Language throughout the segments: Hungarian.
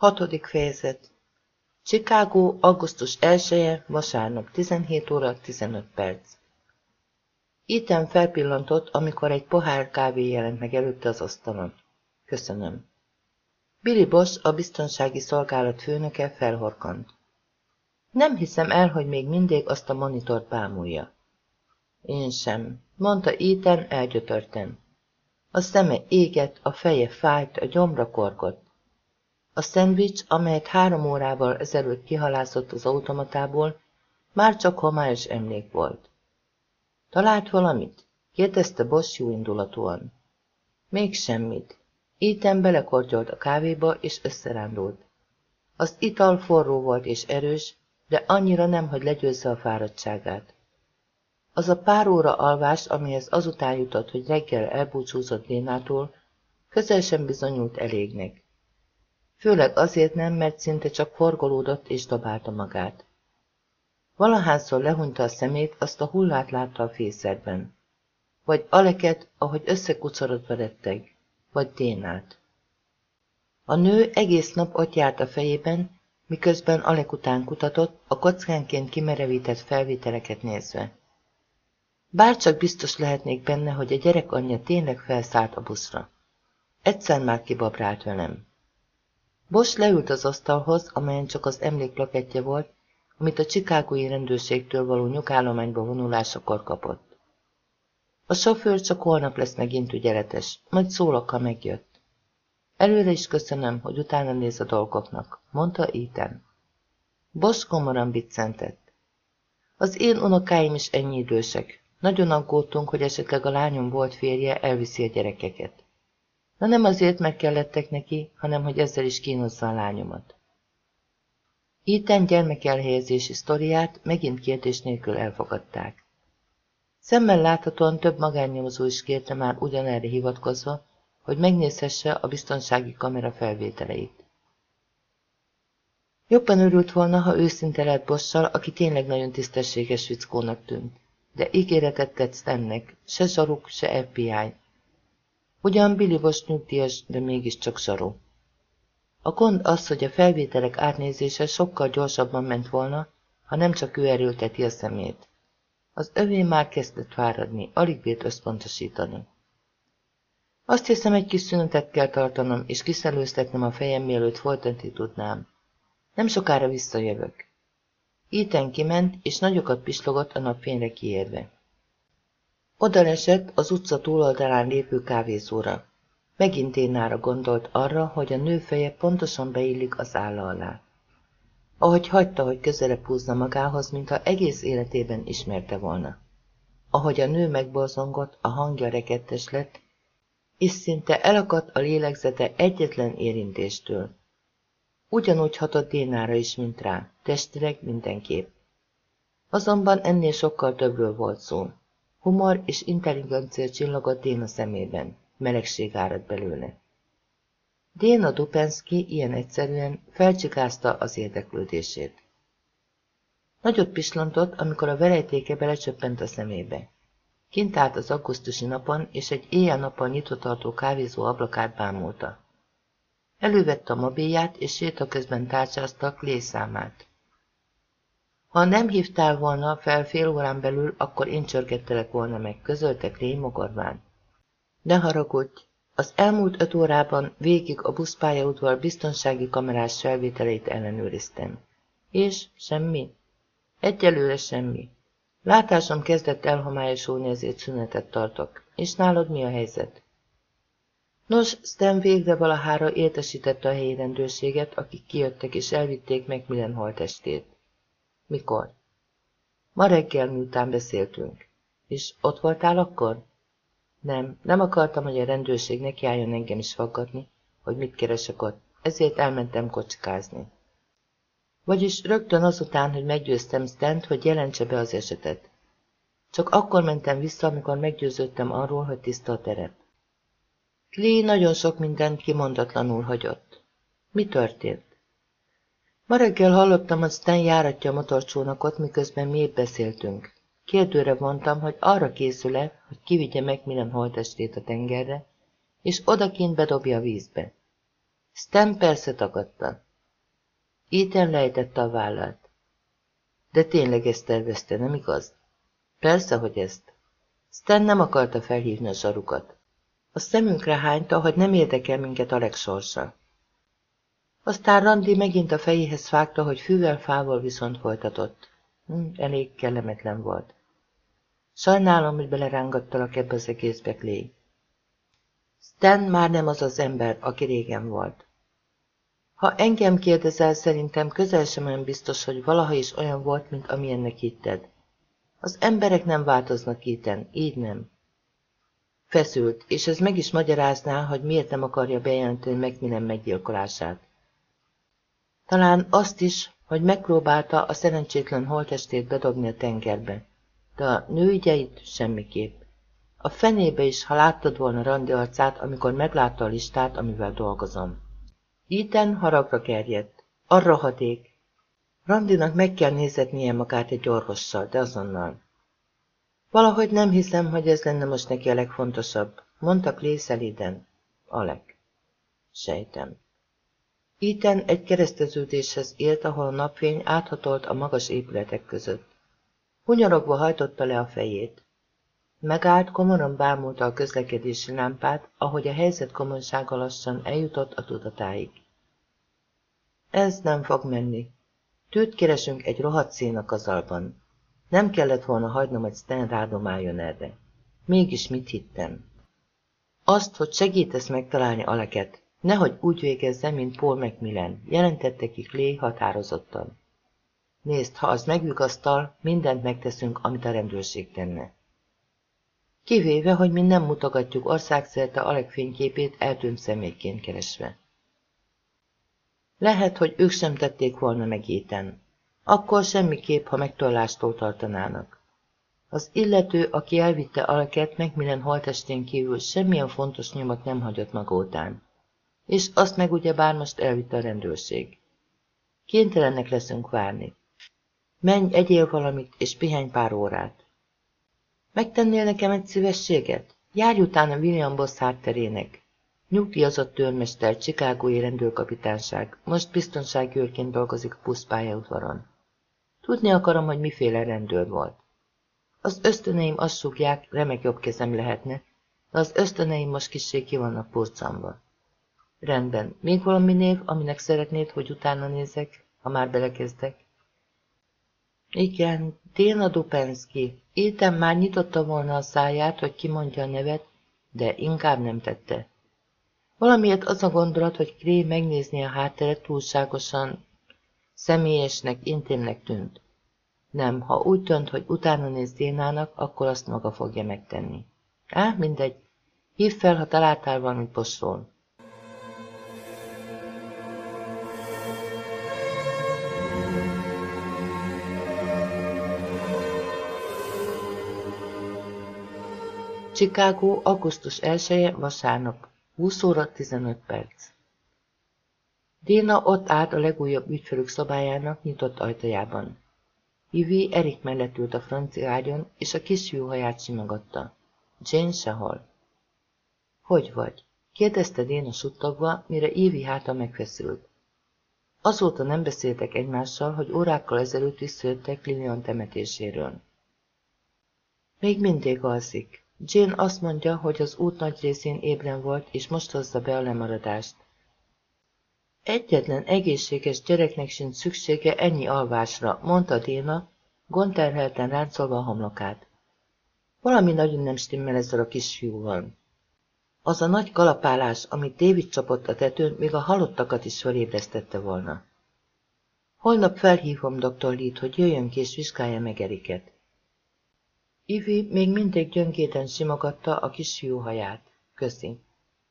Hatodik fejezet Chicago, augusztus 1 -e, vasárnap 17 óra 15 perc. Ethan felpillantott, amikor egy pohár kávé jelent meg előtte az asztalon. Köszönöm. Billy Bosch, a biztonsági szolgálat főnöke felhorkant. Nem hiszem el, hogy még mindig azt a monitort bámulja. Én sem, mondta Ethan elgyötörten. A szeme égett, a feje fájt, a gyomra korgott. A szendvics, amelyet három órával ezelőtt kihalászott az automatából, már csak homályos emlék volt. Talált valamit? kérdezte Boss jó indulatúan. Még semmit. Ethan belekortyolt a kávéba, és összerándult. Az ital forró volt és erős, de annyira nem, hogy legyőzze a fáradtságát. Az a pár óra alvás, amihez azután jutott, hogy reggel elbúcsúzott Lénától, közel sem bizonyult elégnek. Főleg azért nem, mert szinte csak forgolódott és dobálta magát. Valahányszor lehunyta a szemét, azt a hullát látta a fészerben. Vagy Aleket, ahogy összekucorodva retteg, vagy Dénát. A nő egész nap ott járt a fejében, miközben Alek után kutatott, a kockánként kimerevített felvételeket nézve. Bárcsak biztos lehetnék benne, hogy a gyerek anyja tényleg felszállt a buszra. Egyszer már kibabrált velem. Bosch leült az asztalhoz, amelyen csak az emlékplakettje volt, amit a csikágói rendőrségtől való nyugállományba vonulásakor kapott. A sofőr csak holnap lesz megint ügyeletes, majd szólok, ha megjött. Előre is köszönöm, hogy utána néz a dolgoknak, mondta Ethan. Bosch komoran biccentett. Az én unokáim is ennyi idősek. Nagyon aggódtunk, hogy esetleg a lányom volt férje elviszi a gyerekeket. Na nem azért, mert kellettek neki, hanem hogy ezzel is kínozza a lányomat. Itten gyermekelhelyezési sztoriát megint kérdés nélkül elfogadták. Szemmel láthatóan több magánnyomozó is kérte már ugyanerre hivatkozva, hogy megnézhesse a biztonsági kamera felvételeit. Jobban örült volna, ha őszinte lett Bossal, aki tényleg nagyon tisztességes fickónak tűnt. De ígéretet tett Stannek, se zsaruk, se FBI, Ugyan Billy Bosch nyugdíjas, de mégiscsak saró. A gond az, hogy a felvételek átnézése sokkal gyorsabban ment volna, ha nem csak ő erőlteti a szemét. Az övé már kezdett fáradni, alig bírt összpontosítani. Azt hiszem, egy kis szünetet kell tartanom, és kiszelőztetnem a fejem, mielőtt folytatni tudnám. Nem sokára visszajövök. Íten kiment, és nagyokat pislogott a napfényre kiérve. Oda lesett az utca túloldalán lévő kávézóra. Megint Énára gondolt arra, hogy a nő feje pontosan beillik az álla alá. Ahogy hagyta, hogy közelebb húzna magához, mintha egész életében ismerte volna. Ahogy a nő megborzongott, a hangja rekettes lett, és szinte elakadt a lélegzete egyetlen érintéstől. Ugyanúgy hatott Dénára is, mint rá, testileg mindenképp. Azonban ennél sokkal többről volt szó. Humor és intelligencia csillogott Déna szemében. Melegség árad belőle. Déna Dupenski ilyen egyszerűen felcsikázta az érdeklődését. Nagyot pislantott, amikor a verejtéke belecsöppent a szemébe. Kint állt az augusztusi napon, és egy éjjel-nappal tartó kávézó ablakát bámulta. Elővette a mobilját, és séta közben tárcsázta Clay számát. Ha nem hívtál volna fel fél órán belül, akkor én csörgettelek volna meg, közöltek Ray mogorván. Ne haragudj! Az elmúlt öt órában végig a buszpályaudvar biztonsági kamerás felvételeit ellenőriztem. És semmi? Egyelőre semmi. Látásom kezdett elhomályosulni, ezért szünetet tartok. És nálad mi a helyzet? Nos, Stan végre valahára értesítette a helyi rendőrséget, akik kijöttek és elvitték meg minden holtestét. Mikor? Ma reggel, miután beszéltünk. És ott voltál akkor? Nem, nem akartam, hogy a rendőrség nekiálljon engem is faggatni, hogy mit keresek ott, ezért elmentem kocsikázni. Vagyis rögtön azután, hogy meggyőztem Stent, hogy jelentse be az esetet. Csak akkor mentem vissza, amikor meggyőződtem arról, hogy tiszta a terep. Klee nagyon sok mindent kimondatlanul hagyott. Mi történt? Ma reggel hallottam, hogy Stan járatja a motorcsónakot, miközben mi épp beszéltünk. Kérdőre vontam, hogy arra készül-e, hogy kivigye meg minden holtestét a tengerre, és odakint bedobja a vízbe. Stan persze tagadta. Ethan lejtette a vállát. De tényleg ezt tervezte, nem igaz? Persze, hogy ezt. Stan nem akarta felhívni a zsarukat. A szemünkre hányta, hogy nem érdekel minket Alex sorsa. Aztán Randi megint a fejéhez vágta, hogy fűvel fával viszont folytatott. Hm, elég kellemetlen volt. Sajnálom, hogy belerángattalak ebbe az egészbe, Clay. Stan már nem az az ember, aki régen volt. Ha engem kérdezel, szerintem közel sem olyan biztos, hogy valaha is olyan volt, mint amilyennek hitted. Az emberek nem változnak íten, így nem. Feszült, és ez meg is magyarázná, hogy miért nem akarja bejelenteni Macmillan meggyilkolását. Talán azt is, hogy megpróbálta a szerencsétlen holtestét bedobni a tengerbe. De a nőügyeit semmiképp. A fenébe is, ha láttad volna Randi arcát, amikor meglátta a listát, amivel dolgozom. Iten haragra kerjedt. Arra haték. Randinak meg kell nézetnie magát egy orvossal, de azonnal. Valahogy nem hiszem, hogy ez lenne most neki a legfontosabb, mondta Clay szelíden. Alek. Sejtem. Iten egy kereszteződéshez élt, ahol a napfény áthatolt a magas épületek között. Hunyarogva hajtotta le a fejét. Megállt, komoran bámulta a közlekedési lámpát, ahogy a helyzet komolysága lassan eljutott a tudatáig. Ez nem fog menni. Tűt keresünk egy rohadt szénakazalban. Nem kellett volna hagynom, hogy Stan rádomáljon erre. Mégis mit hittem? Azt, hogy segítesz megtalálni Aleket, nehogy úgy végezze, mint Paul Macmillan, jelentette ki Clay határozottan. Nézd, ha az megvigasztal, mindent megteszünk, amit a rendőrség tenne. Kivéve, hogy mi nem mutogatjuk országszerte Alek fényképét eltűnt személyként keresve. Lehet, hogy ők sem tették volna meg éten. Akkor semmiképp, ha megtollástól tartanának. Az illető, aki elvitte Aleket, Macmillan holtestén kívül semmilyen fontos nyomot nem hagyott maga után. És azt meg ugyebár most elvitte a rendőrség. Kénytelenek leszünk várni. Menj, egyél valamit, és pihenj pár órát. Megtennél nekem egy szívességet? Járj utána William Boss hátterének. Nyugdíjazott törmester, Csikágói rendőrkapitányság. Most biztonságőrként dolgozik a puszpályaudvaron. Tudni akarom, hogy miféle rendőr volt. Az ösztöneim azt súgják, remek jobb kezem lehetne, de az ösztöneim most kissé ki vannak purcamba. Rendben, még valami név, aminek szeretnéd, hogy utána nézek, ha már belekezdek? Igen, Déna Dupenszki. Éten már nyitotta volna a száját, hogy kimondja a nevet, de inkább nem tette. Valamiért az a gondolat, hogy Kré megnézni a hátteret túlságosan személyesnek, intémnek tűnt. Nem, ha úgy tönt, hogy utána néz Dénának, akkor azt maga fogja megtenni. Á, mindegy. Hív fel, ha találtál valamit postról. Chicago, augusztus 1 -e, vasárnap, 20 óra 15 perc. Déna ott állt a legújabb ügyfelük szobájának nyitott ajtajában. Ivy Erik mellett ült a francia ágyon, és a kis haját simogatta. Jane sehol. Hogy vagy? kérdezte Déna suttogva, mire Ivy háta megfeszült. Azóta nem beszéltek egymással, hogy órákkal ezelőtt visszajöttek Lilian temetéséről. Még mindig alszik. Jane azt mondja, hogy az út nagy részén ébren volt, és most hozza be a lemaradást. Egyetlen egészséges gyereknek sincs szüksége ennyi alvásra, mondta Déna, gondterhelten ráncolva a homlokát. Valami nagyon nem stimmel ezzel a kisfiúval. Az a nagy kalapálás, amit David csapott a tetőn, még a halottakat is felébresztette volna. Holnap felhívom dr. Lee-t, hogy jöjjön ki és vizsgálja meg Eriket. Ivy még mindig gyöngéden simogatta a kisfiú haját. Köszi.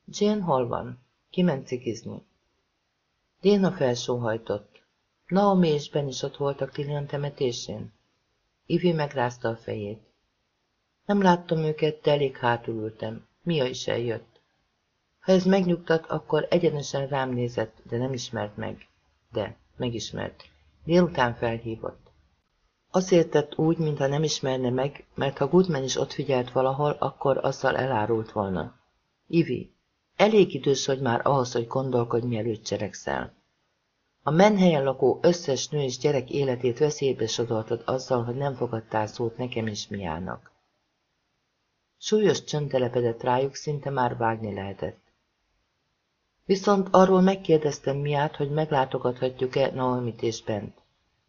Jane hol van? Kiment cikizni. Déna felsóhajtott. Naomi és Ben is ott voltak Lilian temetésén. Ivy megrázta a fejét. Nem láttam őket, de elég hátul ültem. Mia is eljött. Ha ez megnyugtat, akkor egyenesen rám nézett, de nem ismert meg. De, megismert. Délután felhívott. Azért tett úgy, mintha nem ismerne meg, mert ha Goodman is ott figyelt valahol, akkor azzal elárult volna. Ivi, elég idős vagy már ahhoz, hogy gondolkodj, mielőtt cselekszel. A menhelyen lakó összes nő és gyerek életét veszélybe sodortad azzal, hogy nem fogadtál szót nekem és Miának. Súlyos csönd telepedett rájuk, szinte már vágni lehetett. Viszont arról megkérdeztem Miát, hogy meglátogathatjuk-e Naomit és Bent.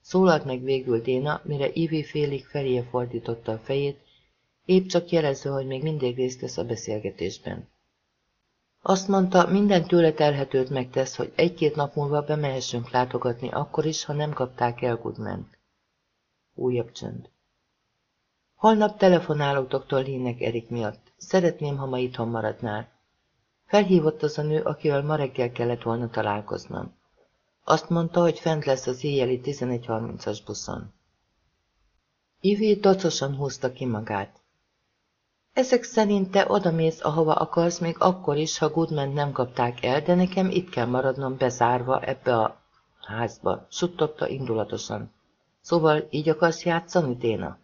Szólalt meg végül Déna, mire Ivi félig feléje fordította a fejét, épp csak jelező, hogy még mindig részt vesz a beszélgetésben. Azt mondta, minden tőle telhetőt megtesz, hogy egy-két nap múlva bemehessünk látogatni, akkor is, ha nem kapták el Goodment. Újabb csönd. Holnap telefonálok dr. Linnek Erik miatt. Szeretném, ha ma itthon maradnál. Felhívott az a nő, akivel ma reggel kellett volna találkoznom. Azt mondta, hogy fent lesz az éjjeli 11.30-as buszon. Ivi dacosan húzta ki magát. Ezek szerint te odamész, ahova akarsz, még akkor is, ha Goodman nem kapták el, de nekem itt kell maradnom bezárva ebbe a házba, suttogta indulatosan. Szóval így akarsz játszani, Déna?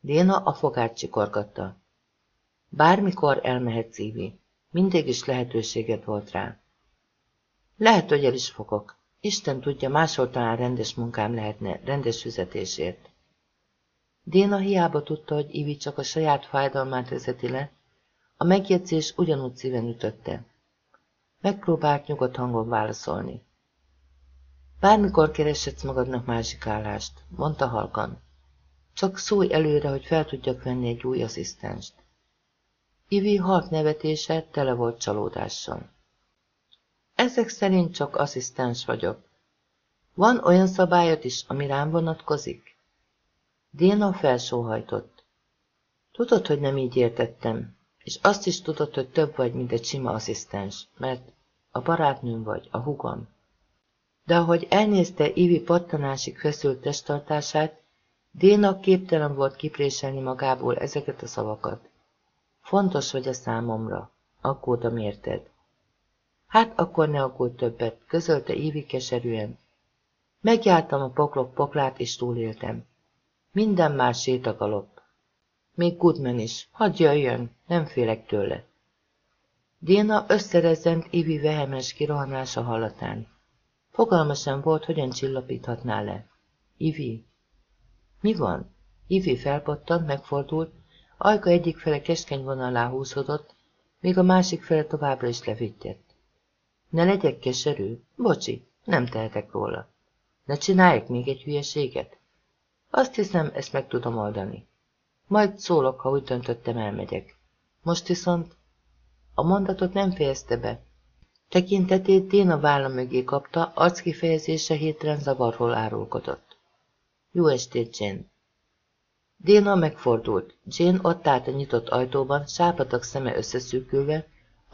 Déna a fogát csikorgatta. Bármikor elmehetsz, Ivi. Mindig is lehetőséged volt rá. Lehet, hogy el is fogok. Isten tudja, máshol talán rendes munkám lehetne, rendes fizetésért. Déna hiába tudta, hogy Ivi csak a saját fájdalmát vezeti le, a megjegyzés ugyanúgy szíven ütötte. Megpróbált nyugodt hangon válaszolni. Bármikor kereshetsz magadnak másik állást, mondta halkan. Csak szólj előre, hogy fel tudjak venni egy új asszisztenst. Ivi halk nevetése tele volt csalódással. Ezek szerint csak asszisztens vagyok. Van olyan szabályot is, ami rám vonatkozik? Déna felsóhajtott. Tudod, hogy nem így értettem, és azt is tudod, hogy több vagy, mint egy sima asszisztens, mert a barátnőm vagy, a hugom. De ahogy elnézte Ivi pattanásig feszült testtartását, Déna képtelen volt kipréselni magából ezeket a szavakat. Fontos vagy a számomra, aggódom érted. Hát akkor ne aggódj többet, közölte Évi keserűen. Megjártam a poklok poklát, és túléltem. Minden már sétagalop. Még Goodman is, hadd jöjjön, nem félek tőle. Déna összerezzent Ivi vehemes kirohanása hallatán. Fogalma sem volt, hogyan csillapíthatná le. Ivi. Mi van? Ivi felpattant, megfordult, ajka egyik fele keskeny vonalá húzódott, míg a másik fele továbbra is levittyett. Ne legyek keserű? Bocsi, nem tehetek róla. Ne csinálják még egy hülyeséget? Azt hiszem, ezt meg tudom oldani. Majd szólok, ha úgy döntöttem, elmegyek. Most viszont a mondatot nem fejezte be. Tekintetét Déna válla mögé kapta, arckifejezése hétren zavarról árulkodott. Jó estét, Jane! Déna megfordult. Jane ott állt a nyitott ajtóban, sápatak szeme összeszűkülve,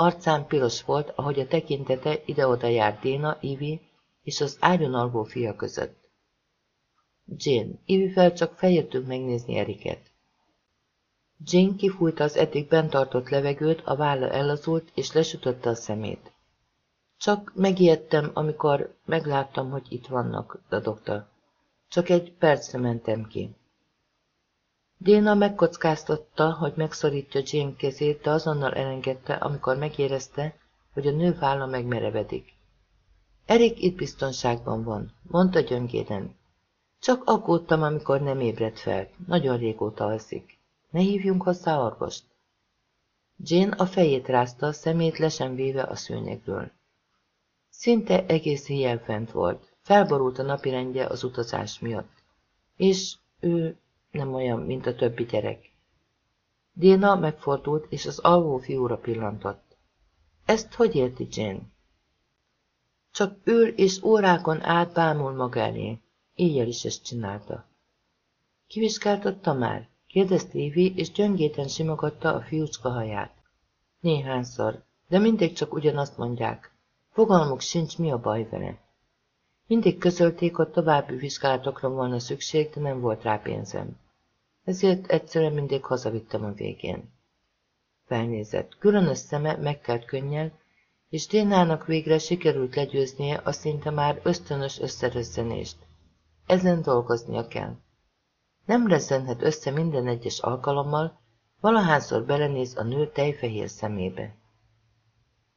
Arcán piros volt, ahogy a tekintete ide-oda járt Déna, Ivi és az ágyon alvó fia között. Jane, Ivi fel csak feljöttünk megnézni Eriket. Jane kifújta az eddig bent tartott levegőt, a válla ellazult, és lesütötte a szemét. Csak megijedtem, amikor megláttam, hogy itt vannak, a doktor. Csak egy percre mentem ki. Déna megkockáztatta, hogy megszorítja Jane kezét, de azonnal elengedte, amikor megérezte, hogy a nő válla megmerevedik. Erik itt biztonságban van, mondta gyöngéden. Csak aggódtam, amikor nem ébredt fel. Nagyon régóta alszik. Ne hívjunk hozzá orvost. Jane a fejét rázta, a szemét lesen véve a szőnyegről. Szinte egész éjjel fent volt. Felborult a napirendje az utazás miatt. És ő nem olyan, mint a többi gyerek. Déna megfordult, és az alvó fiúra pillantott. Ezt hogy érti Jane? Csak ül és órákon át bámul maga elé. Éjjel is ezt csinálta. Kivizsgáltatta már? kérdezte Évi, és gyöngéten simogatta a fiúcska haját. Néhányszor, de mindig csak ugyanazt mondják. Fogalmuk sincs, mi a baj vele. Mindig közölték, hogy további vizsgálatokra volna szükség, de nem volt rá pénzem. Ezért egyszerűen mindig hazavittem a végén. Felnézett. Különös szeme megkelt könnyel, és Dénának végre sikerült legyőznie a szinte már ösztönös összerözzenést. Ezen dolgoznia kell. Nem rezzenhet össze minden egyes alkalommal, valahányszor belenéz a nő tejfehér szemébe.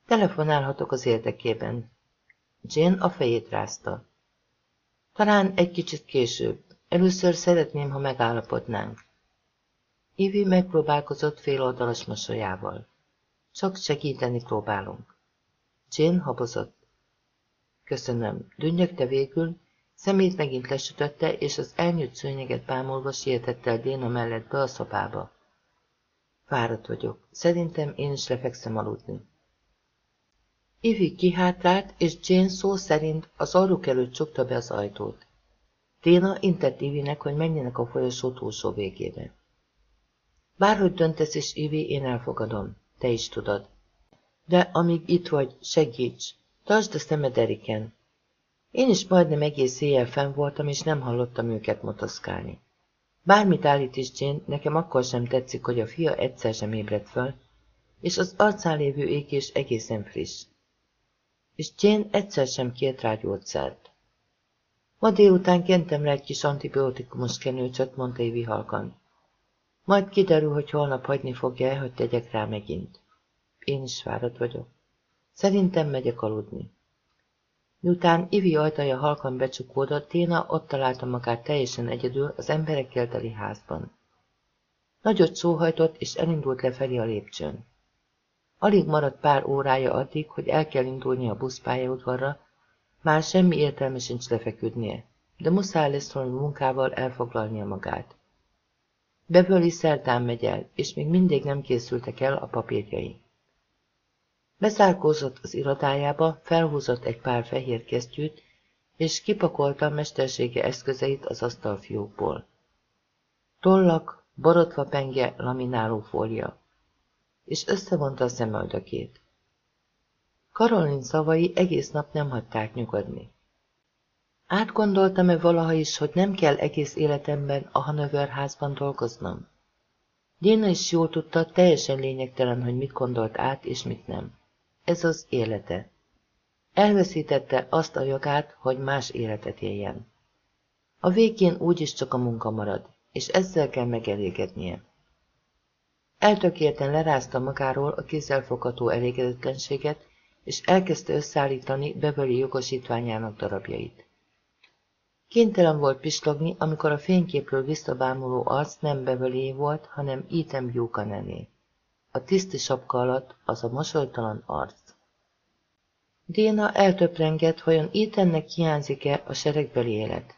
Telefonálhatok az érdekében. Jane a fejét rázta. Talán egy kicsit később. Először szeretném, ha megállapodnánk. Ivi megpróbálkozott féloldalas mosolyával. Csak segíteni próbálunk. Jane habozott. Köszönöm. Dünnyögte végül, szemét megint lesütötte, és az elnyújt szőnyeget bámulva sietett el Déna mellett be a szobába. Fáradt vagyok. Szerintem én is lefekszem aludni. Ivi kihátrált, és Jane szó szerint az arruk előtt csukta be az ajtót. Téna intett Ivinek, hogy menjenek a folyosó túlsó végébe. Bárhogy döntesz is, Ivi, én elfogadom. Te is tudod. De amíg itt vagy, segíts. Tartsd a szemed Eriken. Én is majdnem egész éjjel fenn voltam, és nem hallottam őket motoszkálni. Bármit állít is Jane, nekem akkor sem tetszik, hogy a fia egyszer sem ébredt föl, és az arcán lévő ékés egészen friss. És Jane egyszer sem kért rá gyógyszert. Ma délután kentem rá egy kis antibiotikumos kenőcsöt, mondta Évi halkan. Majd kiderül, hogy holnap hagyni fogja-e, hogy tegyek rá megint. Én is fáradt vagyok. Szerintem megyek aludni. Miután Ivi ajtaja halkan becsukódott, Téna ott találta magát teljesen egyedül az emberekkel teli házban. Nagyot szóhajtott, és elindult lefelé a lépcsőn. Alig maradt pár órája addig, hogy el kell indulni a buszpályaudvarra, már semmi értelme sincs lefeküdnie, de muszáj lesz valami munkával elfoglalnia magát. Beverly szerdán megy el, és még mindig nem készültek el a papírjai. Bezárkózott az irodájába, felhúzott egy pár fehér kesztyűt, és kipakolta mestersége eszközeit az asztalfiókból. Tollak, borotva penge, lamináló fólia, és összevonta a szemöldökét. Karolin szavai egész nap nem hagyták nyugodni. Átgondoltam-e valaha is, hogy nem kell egész életemben a Hanover házban dolgoznom? Déna is jól tudta, teljesen lényegtelen, hogy mit gondolt át és mit nem. Ez az élete. Elveszítette azt a jogát, hogy más életet éljen. A végén úgyis csak a munka marad, és ezzel kell megelégednie. Eltökélten lerázta magáról a kézzelfogható elégedetlenséget, és elkezdte összeállítani Beverly jogosítványának darabjait. Kénytelen volt pislogni, amikor a fényképről visszabámuló arc nem Beverly volt, hanem Ethan Buchanané. A tiszti sapka alatt az a mosolytalan arc. Déna eltöprengett, vajon Ethannek hiányzik-e a seregbeli élet.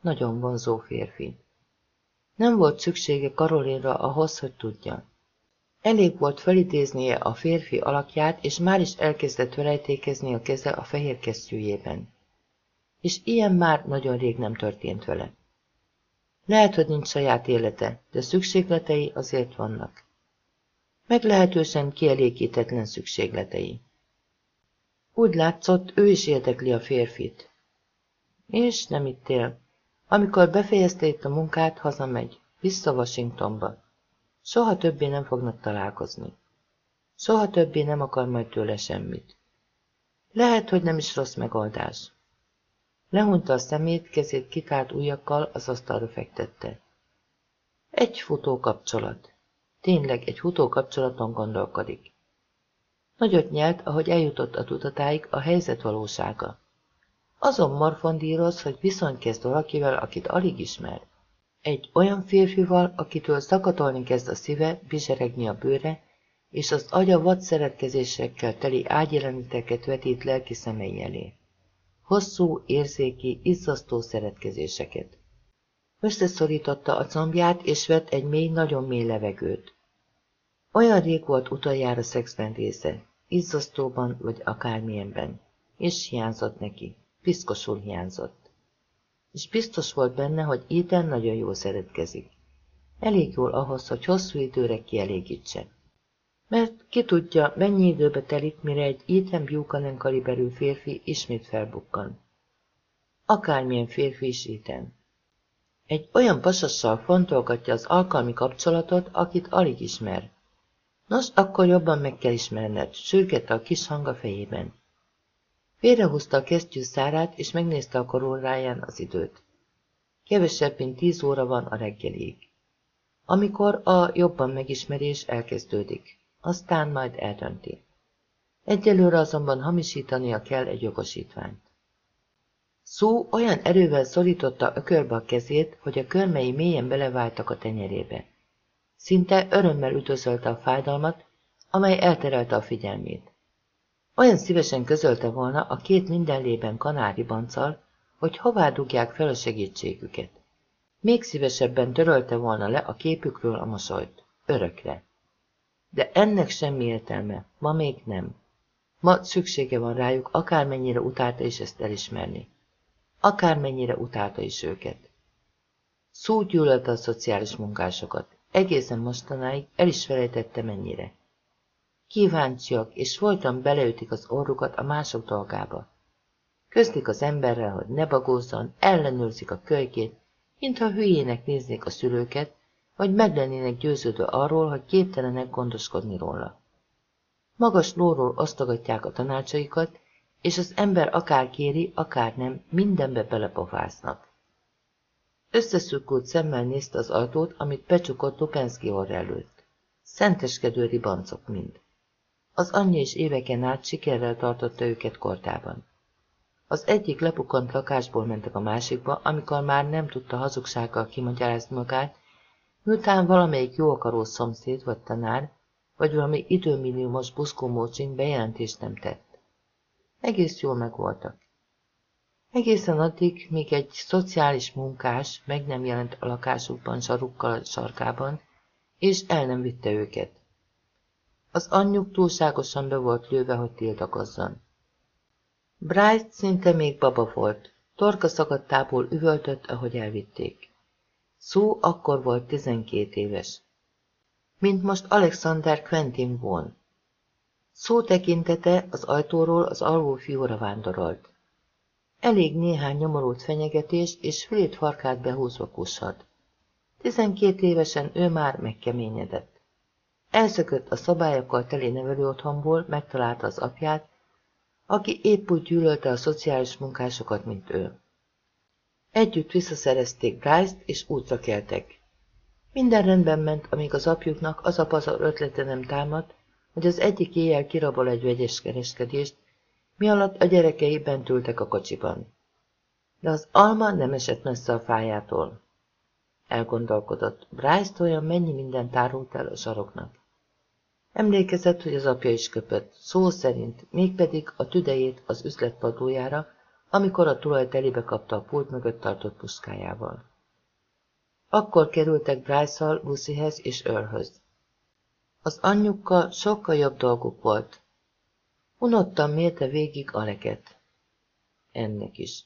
Nagyon vonzó férfi. Nem volt szüksége Karolinra ahhoz, hogy tudja. Elég volt felidéznie a férfi alakját, és már is elkezdett velejtékezni a keze a fehér kesztyűjében. És ilyen már nagyon rég nem történt vele. Lehet, hogy nincs saját élete, de szükségletei azért vannak. Meglehetősen kielégítetlen szükségletei. Úgy látszott, ő is érdekli a férfit. És nem itt. Amikor befejezte itt a munkát, hazamegy, vissza Washingtonba. Soha többé nem fognak találkozni. Soha többé nem akar majd tőle semmit. Lehet, hogy nem is rossz megoldás. Lehunta a szemét, kezét kitárt ujjakkal az asztalra fektette. Egy futó kapcsolat. Tényleg egy futó kapcsolaton gondolkodik. Nagyot nyelt, ahogy eljutott a tudatáig a helyzet valósága. Azon morfondíroz, hogy viszont kezd valakivel, akit alig ismer. Egy olyan férfival, akitől szakatolni kezd a szíve, bizseregni a bőre, és az agya vad szeretkezésekkel teli ágyeleníteket vetít lelki szemei elé. Hosszú, érzéki, izzasztó szeretkezéseket. Összeszorította a combját, és vett egy mély, nagyon mély levegőt. Olyan rég volt utoljára szexben része, izzasztóban vagy akármilyenben, és hiányzott neki, piszkosul hiányzott. És biztos volt benne, hogy Ethan nagyon jól szeretkezik. Elég jól ahhoz, hogy hosszú időre kielégítse. Mert ki tudja, mennyi időbe telik, mire egy Ethan Buchanan kaliberű férfi ismét felbukkan. Akármilyen férfi is Ethan. Egy olyan pasassal fontolgatja az alkalmi kapcsolatot, akit alig ismer, Nos, akkor jobban meg kell ismerned, sürgette a kis hang a fejében. Félrehúzta a kesztyű szárát, és megnézte a koróráján az időt. Kevesebb, mint tíz óra van a reggelig. Amikor a jobban megismerés elkezdődik, aztán majd eldönti. Egyelőre azonban hamisítania kell egy jogosítványt. Szó olyan erővel szorította a körbe a kezét, hogy a körmei mélyen beleváltak a tenyerébe. Szinte örömmel üdvözölte a fájdalmat, amely elterelte a figyelmét. Olyan szívesen közölte volna a két mindenlében kanári banccal, hogy hová dugják fel a segítségüket. Még szívesebben törölte volna le a képükről a mosolyt. Örökre. De ennek semmi értelme, ma még nem. Ma szüksége van rájuk, akármennyire utálta is ezt elismerni. Akármennyire utálta is őket. Szó a szociális munkásokat. Egészen mostanáig el is felejtette mennyire. Kíváncsiak, és folyton beleütik az orrukat a mások dolgába. Közlik az emberrel, hogy ne bagózzon, ellenőrzik a kölykét, mintha hülyének néznék a szülőket, vagy meg lennének győződve arról, hogy képtelenek gondoskodni róla. Magas lóról osztogatják a tanácsaikat, és az ember akár kéri, akár nem, mindenbe belepofáznak. Összeszűkült szemmel nézte az ajtót, amit becsukott Lupenszki orr előtt. Szenteskedő ribancok mind. Az anyja is éveken át sikerrel tartotta őket kortában. Az egyik lepukant lakásból mentek a másikba, amikor már nem tudta hazugsággal kimagyarázni magát, miután valamelyik jó akaró szomszéd vagy tanár, vagy valami időmilliómos buszkómócsin bejelentést nem tett. Egész jól megvoltak. Egészen addig, míg egy szociális munkás meg nem jelent a lakásukban sarukkal sarkában, és el nem vitte őket. Az anyjuk túlságosan be volt lőve, hogy tiltakozzon. Bright szinte még baba volt, torka szakadtából üvöltött, ahogy elvitték. Szó akkor volt tizenkét éves. Mint most Alexander Quentin von. Szó tekintete az ajtóról az alvó fiúra vándorolt. Elég néhány nyomorult fenyegetés, és fülét farkát behúzva kussad. Tizenkét évesen ő már megkeményedett. Elszökött a szabályokkal teli nevelő otthonból, megtalálta az apját, aki épp úgy gyűlölte a szociális munkásokat, mint ő. Együtt visszaszerezték Bryce-t, és útra keltek. Minden rendben ment, amíg az apjuknak az a pazar ötlete nem támadt, hogy az egyik éjjel kirabol egy vegyes kereskedést, mi alatt a gyerekei bent ültek a kocsiban. De az alma nem esett messze a fájától. Elgondolkodott, Bryce olyan mennyi minden tárult el a saroknak. Emlékezett, hogy az apja is köpött, szó szerint, mégpedig a tüdejét az üzletpadójára, amikor a tulaj telibe kapta a pult mögött tartott puszkájával. Akkor kerültek Bryce-szal Lucyhez és Earlhöz. Az anyjukkal sokkal jobb dolguk volt, Unottan mérte végig Aleket. Ennek is.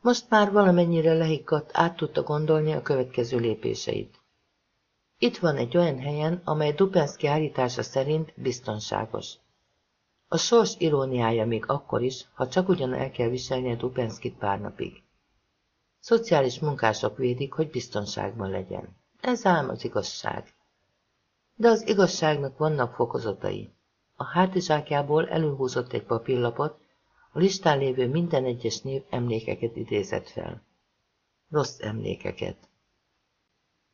Most már valamennyire lehiggadt, át tudta gondolni a következő lépéseit. Itt van egy olyan helyen, amely Dupenszki állítása szerint biztonságos. A sors iróniája még akkor is, ha csak ugyan el kell viselni a Dupenszkit pár napig. Szociális munkások védik, hogy biztonságban legyen. Ez ám az igazság. De az igazságnak vannak fokozatai. A hátizsákjából előhúzott egy papírlapot, a listán lévő minden egyes név emlékeket idézett fel. Rossz emlékeket.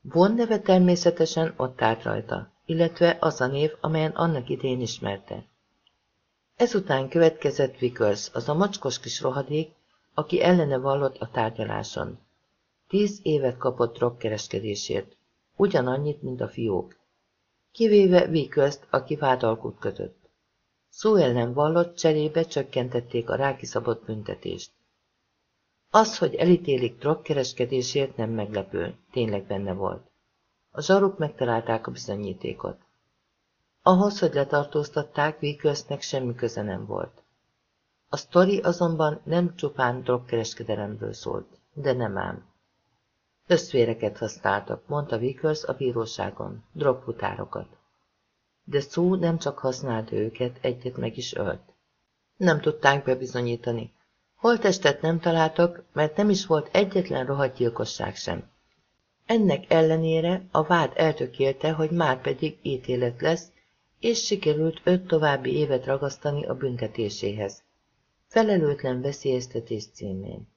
Von neve természetesen ott állt rajta, illetve az a név, amelyen annak idén ismerte. Ezután következett Vickers, az a macskos kis rohadék, aki ellene vallott a tárgyaláson. Tíz évet kapott drogkereskedésért, ugyanannyit, mint a fiók kivéve Viközt, aki vádalkut kötött. Szó ellen vallott, cserébe csökkentették a rákiszabott büntetést. Az, hogy elítélik drogkereskedésért nem meglepő, tényleg benne volt. A zsaruk megtalálták a bizonyítékot. Ahhoz, hogy letartóztatták, Viköznek semmi köze nem volt. A sztori azonban nem csupán drogkereskedelemről szólt, de nem ám. Összvéreket használtak, mondta Vickers a bíróságon, drogfutárokat. De szó nem csak használta őket, egyet meg is ölt. Nem tudták bebizonyítani. Holtestet nem találtak, mert nem is volt egyetlen rohadt gyilkosság sem. Ennek ellenére a vád eltökélte, hogy már pedig ítélet lesz, és sikerült öt további évet ragasztani a büntetéséhez. Felelőtlen veszélyeztetés címén.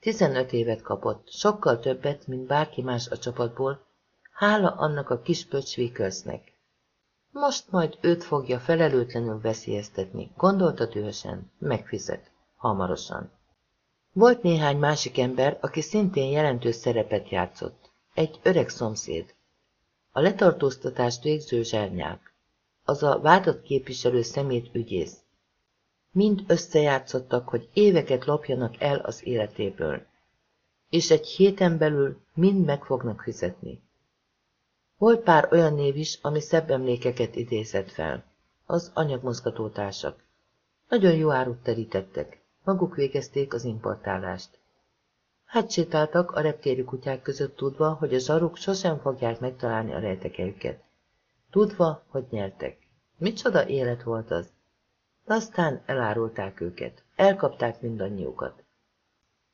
Tizenöt évet kapott, sokkal többet, mint bárki más a csapatból, hála annak a kis pöcsvéköznek. Most majd őt fogja felelőtlenül veszélyeztetni, gondolta dühösen, megfizet, hamarosan. Volt néhány másik ember, aki szintén jelentős szerepet játszott. Egy öreg szomszéd. A letartóztatást végző zsárnyák. Az a vádott képviselő szemét ügyész. Mind összejátszottak, hogy éveket lopjanak el az életéből. És egy héten belül mind meg fognak fizetni. Volt pár olyan név is, ami szebb emlékeket idézett fel. Az anyagmozgatótársak. Nagyon jó árut terítettek. Maguk végezték az importálást. Hát a reptéri kutyák között tudva, hogy a zsaruk sosem fogják megtalálni a rejtekeiket. Tudva, hogy nyertek. Micsoda élet volt az. De aztán elárulták őket. Elkapták mindannyiukat.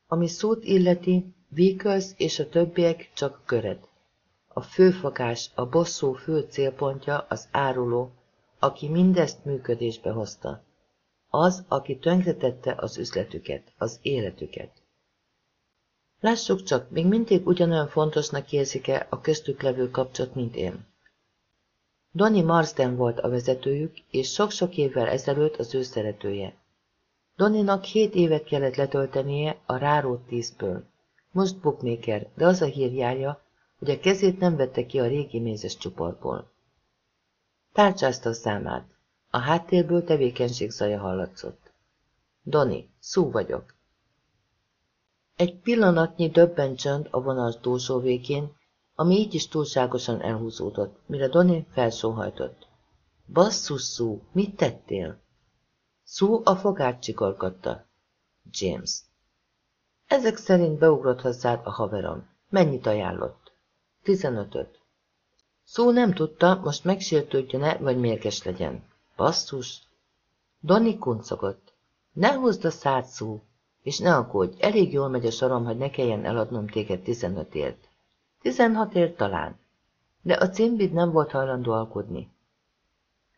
Ami szót illeti, Vickers és a többiek csak köret. A főfogás, a bosszú fő célpontja az áruló, aki mindezt működésbe hozta. Az, aki tönkretette az üzletüket, az életüket. Lássuk csak, még mindig ugyanolyan fontosnak érzik-e a köztük levő kapcsolat, mint én. Donny Marsden volt a vezetőjük, és sok-sok évvel ezelőtt az ő szeretője. Donninak hét évet kellett letöltenie a rárót tízből. Most bookmaker, de az a hír járja, hogy a kezét nem vette ki a régi mézes csuportból. Tárcsázta a számát. A háttérből tevékenység zaja hallatszott. Doni, szú vagyok. Egy pillanatnyi döbben csönd a vonal túlsó végén, ami így is túlságosan elhúzódott, mire Doni felsóhajtott. Basszus, Szú, mit tettél? Szú a fogát csikorgatta. James. Ezek szerint beugrott hozzád a haverom. Mennyit ajánlott? Tizenötöt. Szó nem tudta, most megsértődjön-e, vagy mérges legyen. Basszus! Donny kuncogott. Ne húzd a szád szó, és ne aggódj, elég jól megy a sorom, hogy ne kelljen eladnom téged tizenötért. Tizenhatért talán. De a címbid nem volt hajlandó alkudni.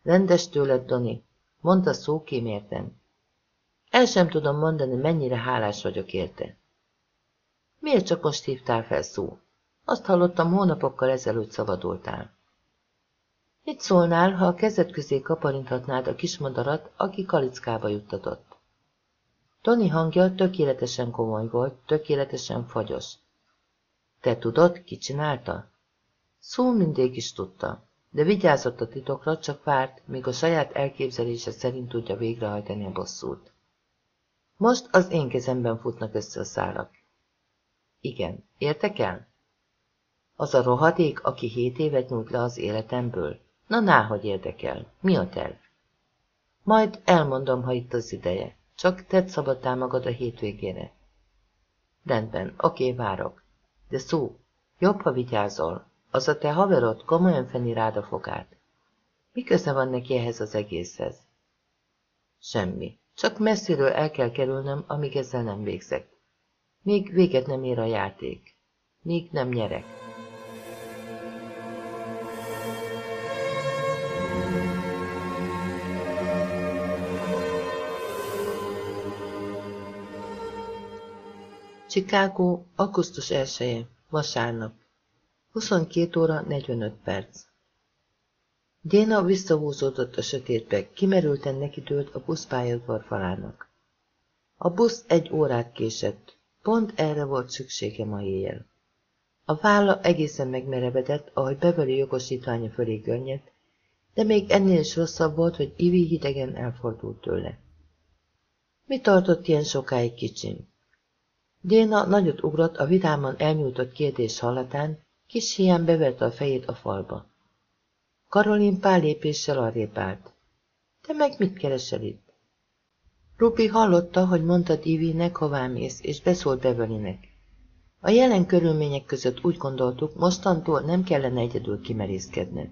Rendes tőled, Doni, mondta szó kímérten. El sem tudom mondani, mennyire hálás vagyok érte. Miért csak most hívtál fel szó? Azt hallottam, hónapokkal ezelőtt szabadultál. Mit szólnál, ha a kezed közé kaparinthatnád a kismadarat, aki kalickába juttatott? Tony hangja tökéletesen komoly volt, tökéletesen fagyos. Te tudod, ki csinálta? Szó mindig is tudta, de vigyázott a titokra, csak várt, míg a saját elképzelése szerint tudja végrehajtani a bosszút. Most az én kezemben futnak össze a szálak. Igen, értek el? Az a rohadék, aki hét évet nyújt le az életemből? Na, náhogy érdekel. Mi a terv? Majd elmondom, ha itt az ideje. Csak tedd szabadtál magad a hétvégére. Rendben, oké, várok. De szó, jobb, ha vigyázol. Az a te haverod komolyan feni rád a fogát. Mi köze van neki ehhez az egészhez? Semmi. Csak messziről el kell kerülnöm, amíg ezzel nem végzek. Még véget nem ér a játék. Míg nem nyerek. Chicago, augusztus 1 -e, vasárnap. 22 óra 45 perc. Déna visszahúzódott a sötétbe, kimerülten neki tőlt a buszpályaudvar falának. A busz egy órát késett, pont erre volt szüksége ma éjjel. A válla egészen megmerevedett, ahogy beveli jogosítványa fölé görnyedt, de még ennél is rosszabb volt, hogy Ivi hidegen elfordult tőle. Mi tartott ilyen sokáig kicsim? Déna nagyot ugrott a vidáman elnyújtott kérdés hallatán, kis hián beverte a fejét a falba. Karolin pár lépéssel arrébb állt. Te meg mit keresel itt? Rupi hallotta, hogy mondta Divinek, hová mész, és beszólt Beverlynek. A jelen körülmények között úgy gondoltuk, mostantól nem kellene egyedül kimerészkedned.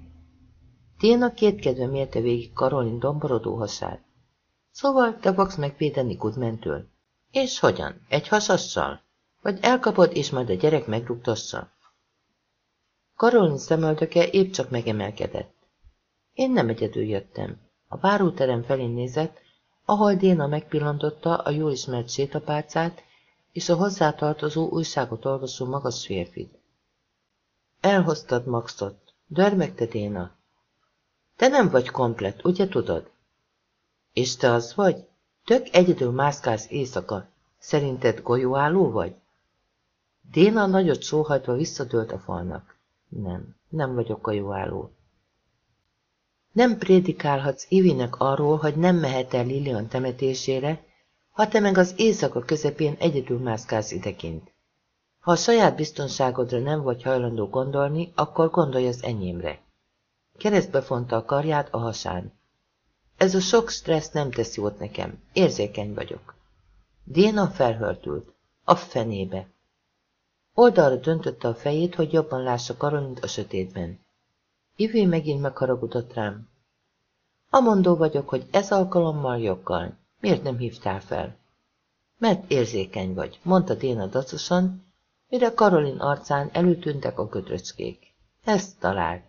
Déna kétkedve mérte végig Karolin domborodó hasát. Szóval te fogsz megvédeni Goodmentől. És hogyan? Egy hasassal? Vagy elkapod, és majd a gyerek megrúgtassa? Karolin szemöldöke épp csak megemelkedett. Én nem egyedül jöttem. A váróterem felé nézett, ahol Déna megpillantotta a jól ismert sétapálcát és a hozzátartozó újságot olvasó magas férfit. Elhoztad Maxot, dörmegte Déna. Te nem vagy komplet, ugye tudod? És te az vagy? Tök egyedül mászkálsz éjszaka. Szerinted golyóálló vagy? Déna nagyot sóhajtva visszadőlt a falnak. Nem, nem vagyok golyóálló. Nem prédikálhatsz Ivinek arról, hogy nem mehet el Lilian temetésére, ha te meg az éjszaka közepén egyedül mászkálsz idekint. Ha a saját biztonságodra nem vagy hajlandó gondolni, akkor gondolj az enyémre. Keresztbe fonta a karját a hasán. Ez a sok stressz nem tesz jót nekem, érzékeny vagyok. Déna felhörtült. A fenébe. Oldalra döntötte a fejét, hogy jobban lássa Karolint a sötétben. Ivé megint megharagudott rám. Amondó vagyok, hogy ez alkalommal joggal. Miért nem hívtál fel? Mert érzékeny vagy, mondta Déna dacosan, mire Karolin arcán előtűntek a gödröcskék. Ezt talált.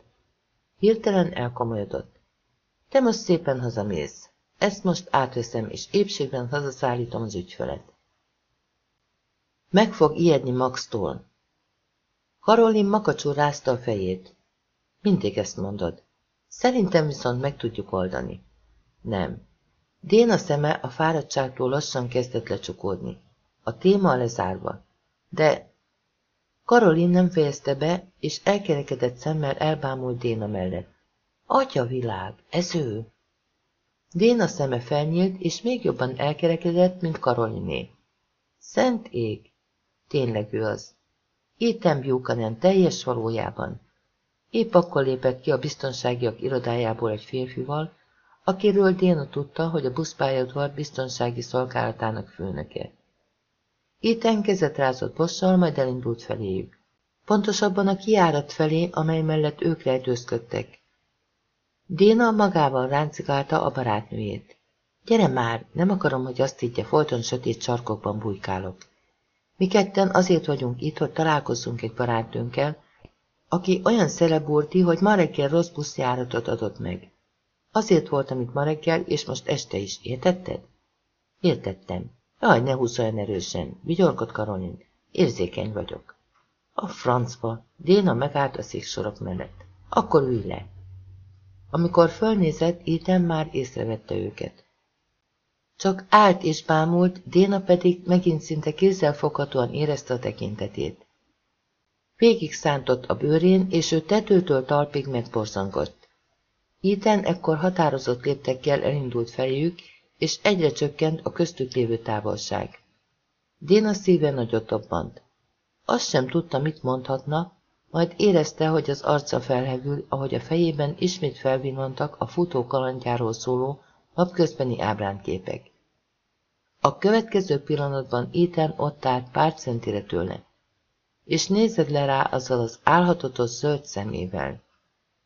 Hirtelen elkomolyodott. Te most szépen hazamész. Ezt most átveszem, és épségben hazaszállítom az ügyfelet. Meg fog ijedni Max-tól. Karolin makacsul rázta a fejét. Mindig ezt mondod. Szerintem viszont meg tudjuk oldani. Nem. Déna szeme a fáradtságtól lassan kezdett lecsukódni. A téma lezárva. De Karolin nem fejezte be, és elkerekedett szemmel elbámult Déna mellett. Atya világ, ez ő! Déna szeme felnyílt, és még jobban elkerekedett, mint Karoliné. Szent ég! Tényleg ő az. Ethan Buchanan teljes valójában. Épp akkor lépett ki a biztonságiak irodájából egy férfival, akiről Déna tudta, hogy a buszpályaudvar biztonsági szolgálatának főnöke. Ethan kezet rázott bosszal, majd elindult feléjük. Pontosabban a kiárat felé, amely mellett ők rejtőzködtek. Déna magával ráncigálta a barátnőjét. Gyere már, nem akarom, hogy azt higgye, folyton sötét sarkokban bujkálok. Mi ketten azért vagyunk itt, hogy találkozzunk egy barátnőnkkel, aki olyan szeleburti, hogy ma reggel rossz buszjáratot adott meg. Azért voltam itt ma reggel, és most este is, értetted? Értettem. Jaj, ne húzz olyan erősen, vigyorgott Karolin. Érzékeny vagyok. A francba. Déna megállt a széksorok mellett. Akkor ülj le. Amikor fölnézett, Ethan már észrevette őket. Csak állt és bámult, Déna pedig megint szinte kézzelfoghatóan érezte a tekintetét. Végig szántott a bőrén, és ő tetőtől talpig megborzongott. Ethan ekkor határozott léptekkel elindult feléjük, és egyre csökkent a köztük lévő távolság. Déna szíve nagyot dobbant. Azt sem tudta, mit mondhatna, majd érezte, hogy az arca felhevül, ahogy a fejében ismét felvinontak a futó kalandjáról szóló napközbeni ábránképek. A következő pillanatban Ethan ott állt pár centire tőle, és nézed le rá azzal az álhatatos zöld szemével.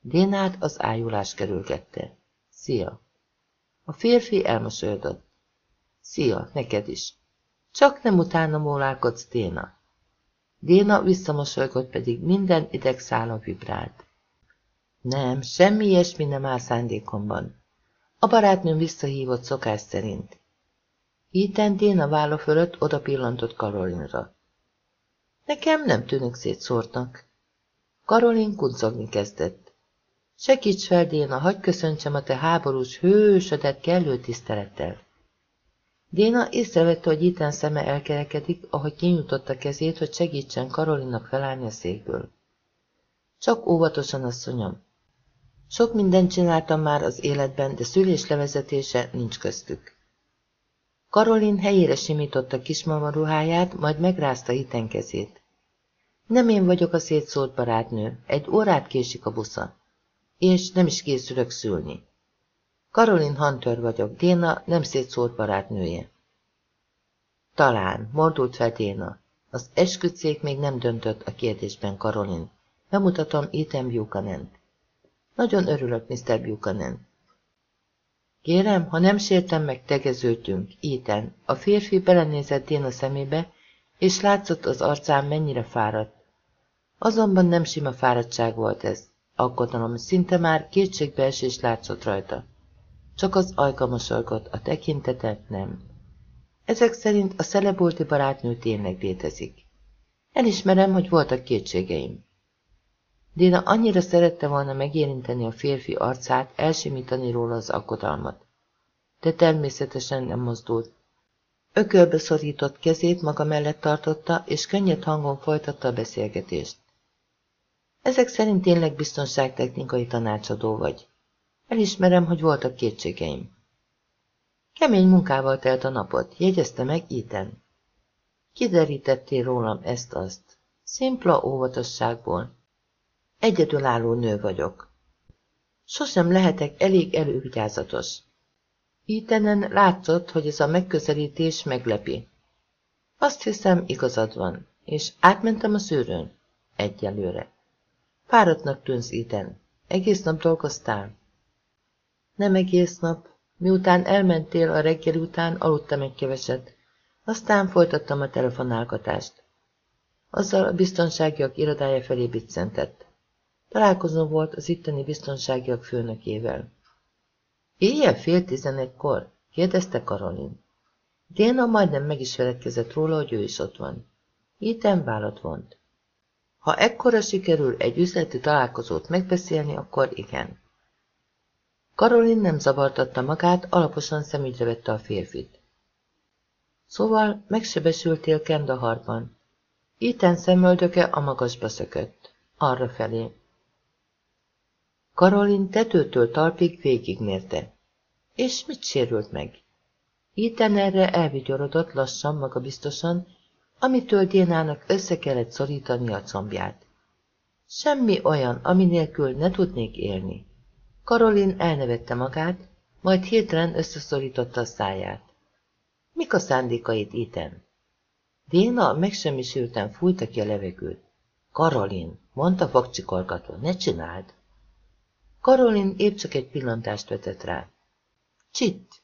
Dénát az ájulás kerülgette. Szia! A férfi elmosolyodott. Szia, neked is. Csak nem utána mólálkodsz, Déna. Déna visszamosolygott, pedig minden idegszála vibrált. Nem, semmi ilyesmi nem áll szándékomban. A barátnőm visszahívott szokás szerint. Ethan Déna válla fölött oda pillantott Karolinra. Nekem nem tűnik szétszórtnak. Karolin kuncogni kezdett. Segíts fel, Déna, hagyj köszöntsem a te háborús hősödet kellő tisztelettel. Déna észrevette, hogy Ethan szeme elkerekedik, ahogy kinyújtotta kezét, hogy segítsen Karolinnak felállni a székből. Csak óvatosan, asszonyom. Sok mindent csináltam már az életben, de szülés levezetése nincs köztük. Karolin helyére simította kismama ruháját, majd megrázta Iten kezét. Nem én vagyok a szétszólt barátnő, egy órát késik a busza. És nem is készülök szülni. Karolin Hunter vagyok, Déna nem szétszólt barátnője. Talán, mordult fel Déna. Az esküdszék még nem döntött a kérdésben, Karolin. Bemutatom Ethan buchanan -t. Nagyon örülök, Mr. Buchanan. Kérem, ha nem sértem meg, tegeződtünk, Ethan. A férfi belenézett Déna szemébe, és látszott az arcán mennyire fáradt. Azonban nem sima fáradtság volt ez. Aggodalom szinte már kétségbeesés látszott rajta. Csak az ajka mosolygott, a tekintete nem. Ezek szerint a szelebolti barátnő tényleg létezik. Elismerem, hogy voltak kétségeim. Déna annyira szerette volna megérinteni a férfi arcát, elsimítani róla az aggodalmat. De természetesen nem mozdult. Ökölbe szorított kezét maga mellett tartotta, és könnyed hangon folytatta a beszélgetést. Ezek szerint tényleg biztonságtechnikai tanácsadó vagy. Elismerem, hogy voltak kétségeim. Kemény munkával telt a napot, jegyezte meg Iten. Kiderítettél rólam ezt-azt. Szimpla óvatosságból. Egyedülálló nő vagyok. Sosem lehetek elég elővigyázatos. Ítenen látszott, hogy ez a megközelítés meglepi. Azt hiszem, igazad van, és átmentem a szűrőn. Egyelőre. Fáradtnak tűnsz, Iten. Egész nap dolgoztál? Nem egész nap. Miután elmentél a reggel után, aludtam egy keveset. Aztán folytattam a telefonálgatást. Azzal a biztonságiak irodája felé biccentett. Találkozom volt az itteni biztonságiak főnökével. Éjjel fél tizenegykor? kérdezte Karolin. Déna majdnem meg is feledkezett róla, hogy ő is ott van. Itten vállat vont. Ha ekkora sikerül egy üzleti találkozót megbeszélni, akkor igen. Karolin nem zavartatta magát, alaposan szemügyre vette a férfit. Szóval megsebesültél Kendaharban. Itten szemöldöke a magasba szökött, arra felé. Karolin tetőtől talpig végigmérte. És mit sérült meg? Itten erre elvigyorodott lassan, magabiztosan, amitől Dénának össze kellett szorítani a combját. Semmi olyan, ami nélkül ne tudnék élni. Karolin elnevette magát, majd hirtelen összeszorította a száját. Mik a szándékaid, Iten? Déna megsemmisülten fújta ki a levegőt. Karolin, mondta fogcsikorgatva, ne csináld. Karolin épp csak egy pillantást vetett rá. Csitt!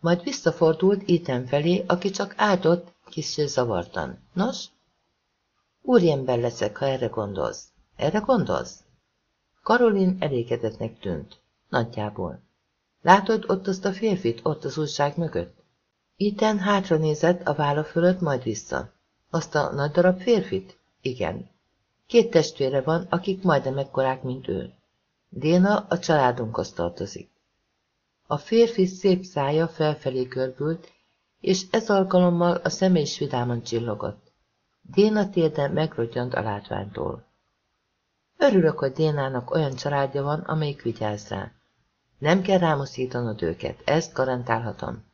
Majd visszafordult Iten felé, aki csak átott, kissé zavartan. Nos? Úriember leszek, ha erre gondolsz. Erre gondolsz? Karolin elégedetnek tűnt. Nagyjából. Látod ott azt a férfit, ott az újság mögött? Iten hátra nézett a válla fölött, majd vissza. Azt a nagy darab férfit? Igen. Két testvére van, akik majdnem ekkorák, mint ő. Déna a családunkhoz tartozik. A férfi szép szája felfelé görbült, és ez alkalommal a szeme is vidáman csillogott. Déna térde megrodjant a látványtól. Örülök, hogy Dénának olyan családja van, amelyik vigyáz rá. Nem kell rámoszítanod őket, ezt garantálhatom.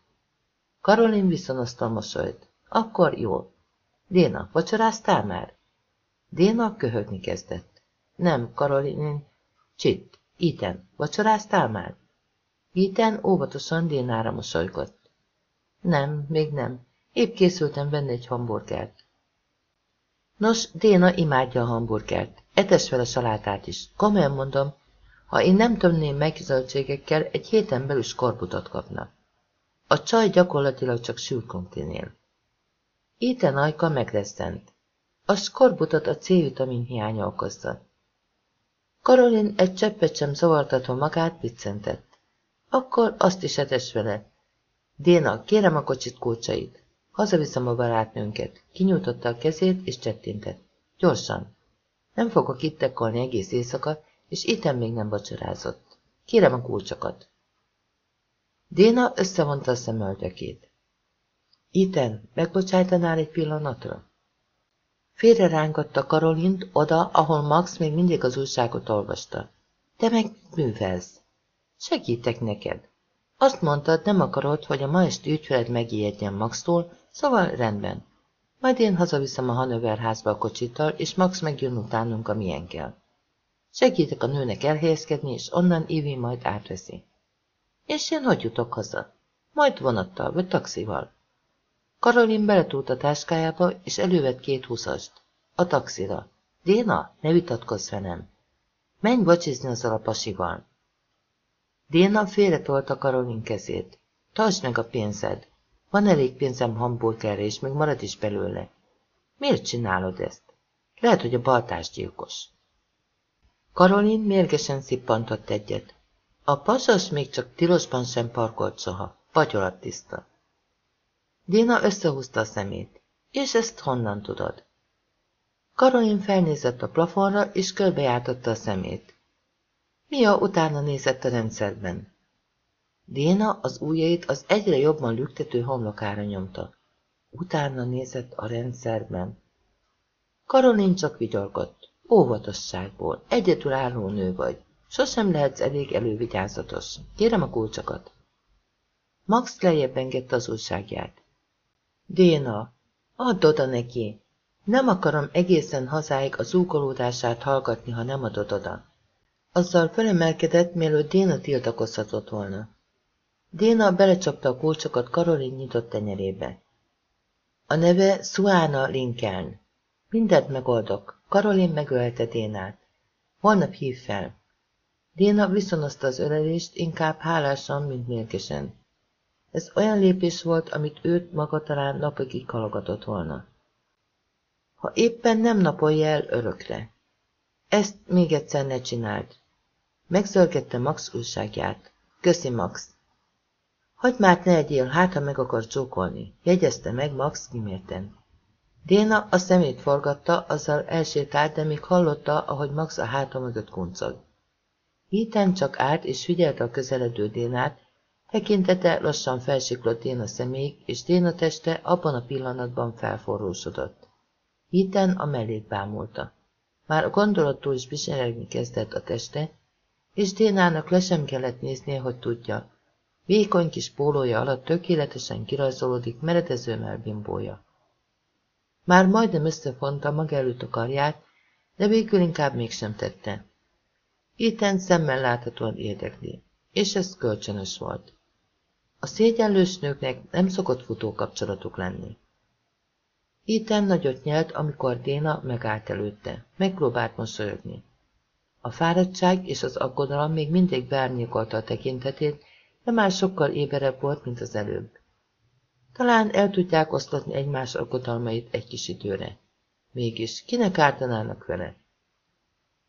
Karolin viszonozta a mosolyt. Akkor jó. Déna, vacsoráztál már? Déna köhögni kezdett. Nem, Karolin, Csitt, Iten, vacsoráztál már? Iten óvatosan Dénára mosolygott. Nem, még nem. Épp készültem venni egy hamburgert. Nos, Déna imádja a hamburgert. Etes fel a salátát is. Komolyan mondom, ha én nem tömném meg zöldségekkel, egy héten belül skorbutot kapna. A csaj gyakorlatilag csak sült krumplinél. Iten ajka megrezdent. A skorbutot a C-vitamin hiánya okozza. Karolin egy cseppet sem zavartatva magát viccentett. Akkor azt is etes vele. Déna, kérem a kocsit kulcsait. Hazaviszem a barátnőnket. Kinyújtotta a kezét és csettintett. Gyorsan. Nem fogok itt tekkolni egész éjszaka, és itten még nem vacsorázott. Kérem a kulcsokat. Déna összevonta a szemöldökét. Iten, megbocsájtanál egy pillanatra? Félre rángatta Karolint oda, ahol Max még mindig az újságot olvasta. Te meg művelsz. Segítek neked. Azt mondtad, nem akarod, hogy a ma esti ügyfeled megijedjen Maxtól, szóval rendben. Majd én hazaviszem a Hanöver házba a kocsittal, és Max megjön utánunk a kell. Segítek a nőnek elhelyezkedni, és onnan Ivi majd átveszi. És én hogy jutok haza? Majd vonattal, vagy taxival. Karolin beletúlt a táskájába, és elővett két húszast. A taxira. Déna, ne vitatkozz velem. Menj bocsizni azzal a pasival. Déna félretolta Karolin kezét. Tartsd meg a pénzed. Van elég pénzem hamburgerre, és még marad is belőle. Miért csinálod ezt? Lehet, hogy a baltás gyilkos. Karolin mérgesen szippantott egyet. A pasas még csak tilosban sem parkolt soha, patyolat tiszta. Dina összehúzta a szemét. És ezt honnan tudod? Karolin felnézett a plafonra, és körbejártotta a szemét. Mia utána nézett a rendszerben. Déna az ujjait az egyre jobban lüktető homlokára nyomta. Utána nézett a rendszerben. Karolin csak vigyorgott. Óvatosságból. Egyedülálló nő vagy. Sosem lehetsz elég elővigyázatos. Kérem a kulcsokat. Max lejjebb engedte az újságját. Déna, add oda neki. Nem akarom egészen hazáig az zúgolódását hallgatni, ha nem adod oda. Azzal felemelkedett, mielőtt Déna tiltakozhatott volna. Déna belecsapta a kulcsokat Karolin nyitott tenyerébe. A neve Suana Lincoln. Mindent megoldok. Karolin megölte Dénát. Holnap hív fel. Déna viszonozta az ölelést, inkább hálásan, mint mérgesen. Ez olyan lépés volt, amit őt maga talán napokig halogatott volna. Ha éppen nem napolja el örökre. Ezt még egyszer ne csináld. Megzörgette Max újságját. Köszi, Max. Hagyd már ne egyél, hát ha meg akar csókolni, jegyezte meg Max kimérten. Déna a szemét forgatta, azzal elsétált, de még hallotta, ahogy Max a háta mögött kuncog. Híten csak állt és figyelte a közeledő Dénát, tekintete lassan felsiklott Déna szeméig, és Déna teste abban a pillanatban felforrósodott. Híten a mellét bámulta. Már a gondolattól is viseregni kezdett a teste, és Dénának le sem kellett néznie, hogy tudja. Vékony kis pólója alatt tökéletesen kirajzolódik meredező melbimbója. Már majdnem összefonta maga előtt a karját, de végül inkább mégsem tette. Itten szemmel láthatóan érdekli, és ez kölcsönös volt. A szégyenlős nőknek nem szokott futó kapcsolatuk lenni. Itten nagyot nyelt, amikor Déna megállt előtte, megpróbált mosolyogni. A fáradtság és az aggodalom még mindig beárnyékolta a tekintetét, de már sokkal éberebb volt, mint az előbb. Talán el tudják oszlatni egymás aggodalmait egy kis időre. Mégis, kinek ártanának vele?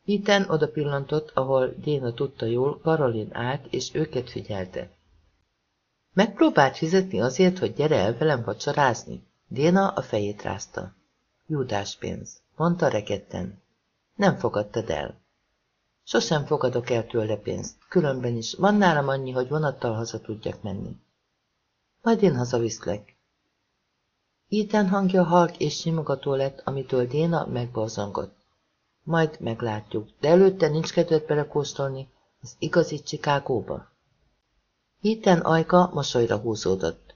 Itten oda pillantott, ahol Déna tudta jól, Karolin állt, és őket figyelte. Megpróbált fizetni azért, hogy gyere el velem vacsorázni? Déna a fejét rázta. Júdás pénz, mondta rekedten. Nem fogadtad el. Sosem fogadok el tőle pénzt, különben is van nálam annyi, hogy vonattal haza tudjak menni. Majd én hazaviszlek. Ethan hangja halk és simogató lett, amitől Déna megborzongott. Majd meglátjuk, de előtte nincs kedved belekóstolni az igazi Csikágóba. Ethan ajka mosolyra húzódott.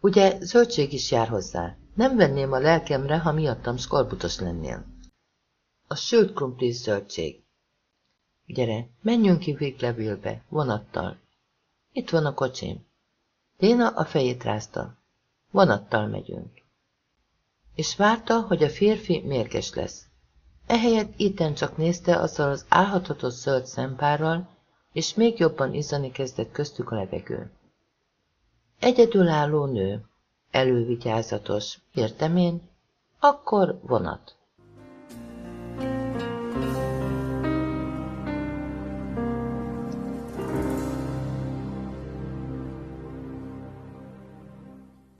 Ugye zöldség is jár hozzá. Nem venném a lelkemre, ha miattam skorbutos lennél. A sült krumplis zöldség. Gyere, menjünk ki Vigleville-be, vonattal. Itt van a kocsim. Téna a fejét rázta. Vonattal megyünk. És várta, hogy a férfi mérges lesz. Ehelyett itten csak nézte azzal az álhathatott zöld szempárral, és még jobban izzani kezdett köztük a levegő. Egyedülálló nő, elővigyázatos, értem én, akkor vonat.